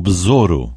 besouro.